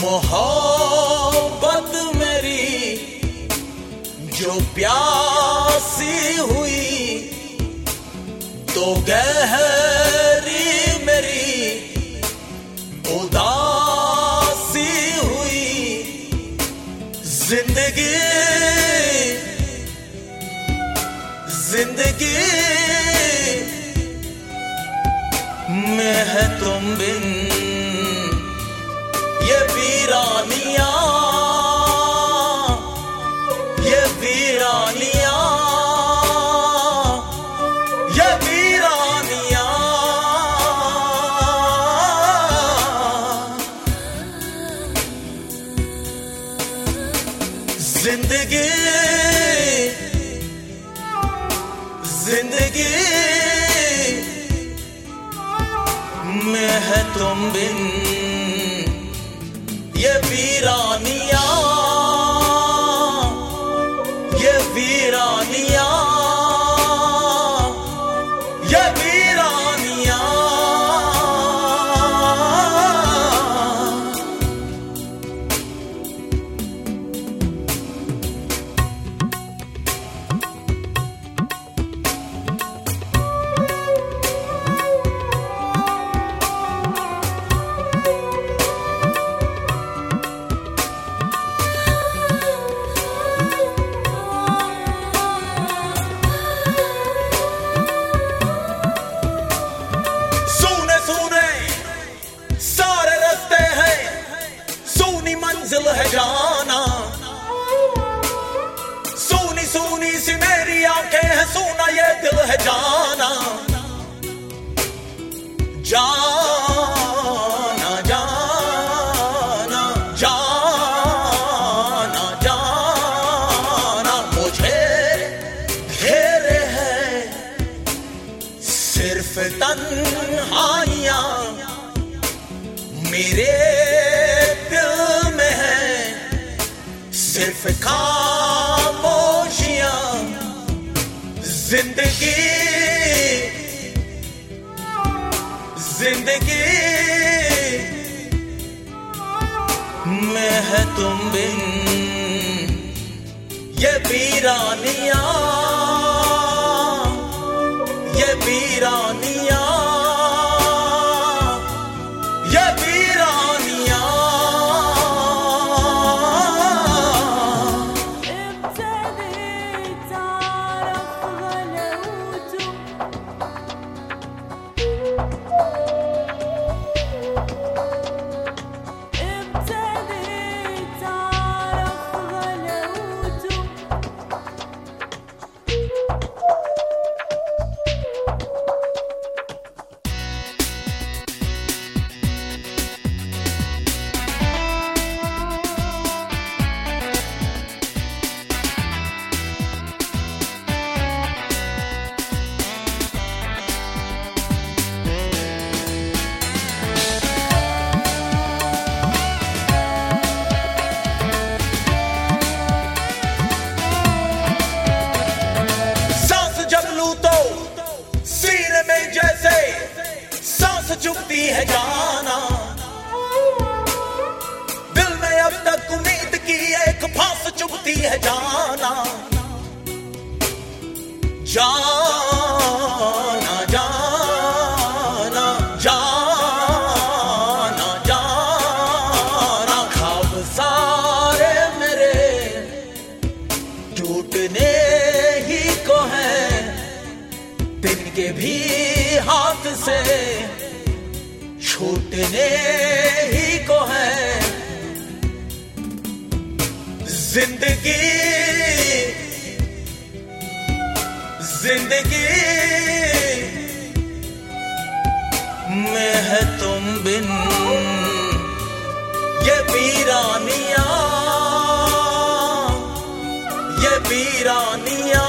मोहब्बत मेरी, जो प्यासी हुई तो गहरी मेरी, उदासी हुई। ज़िंदगी ज़िंदगी में है तुम बिन वीरानिया ये ये वीरानिया। जाना जाना जाना जाना जाना। मुझे घेरे है सिर्फ़ तन्हाइयाँ, मेरे दिल में है सिर्फ़ खामोशियाँ ज़िंदगी में है तुम बिन ये वीरानिया ये वीरानिया। है जाना। दिल में अब तक उम्मीद की एक फांस चुभती है जाना। जाना जाना जाना सारे मेरे टूटने ही को है, दिन के भी हाथ से। छूटने ही को है। ज़िंदगी ज़िंदगी में है तुम बिन। ये वीरानिया ये वीरानिया